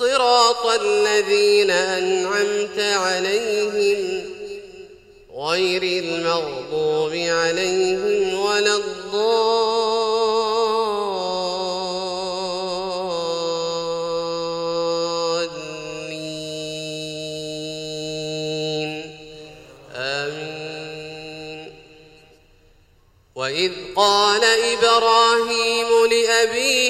صراط الذين أنعمت عليهم غير المغضوب عليهم ولا الضالين. آمين. وإذ قال إبراهيم لأبيه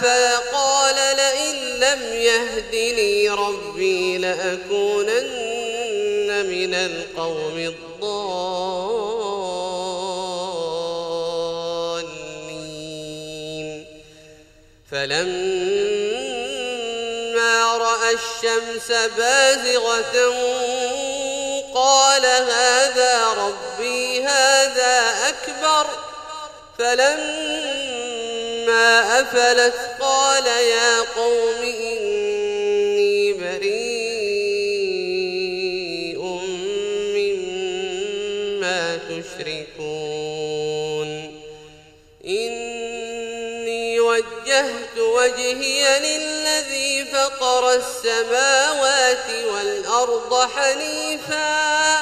فلما أفل قال لئن لم يهدني ربي لأكونن من القوم الضالين. فلما رأى الشمس بازغة قال هذا ربي هذا أكبر. فلما أفلت قال يا قوم إني بريء مما تشركون إني وجهت وجهي للذي فطر السماوات والأرض حنيفا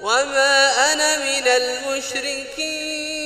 وما أنا من المشركين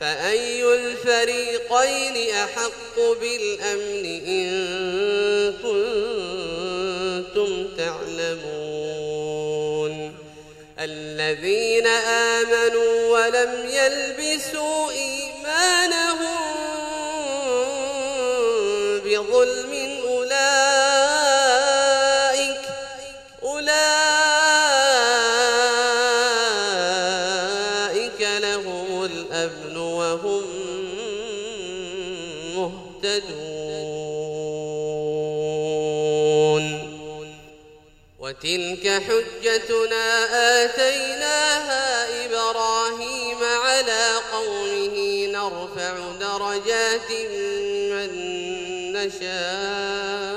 فأي الفريقين أحق بالأمن إن كنتم تعلمون؟ الذين آمنوا ولم يلبسوا إيمانهم لهم الأمن وهم مهتدون. وتلك حجتنا آتيناها إبراهيم على قومه نرفع درجات من نشاء.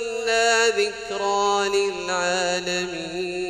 وذكرى للعالمين.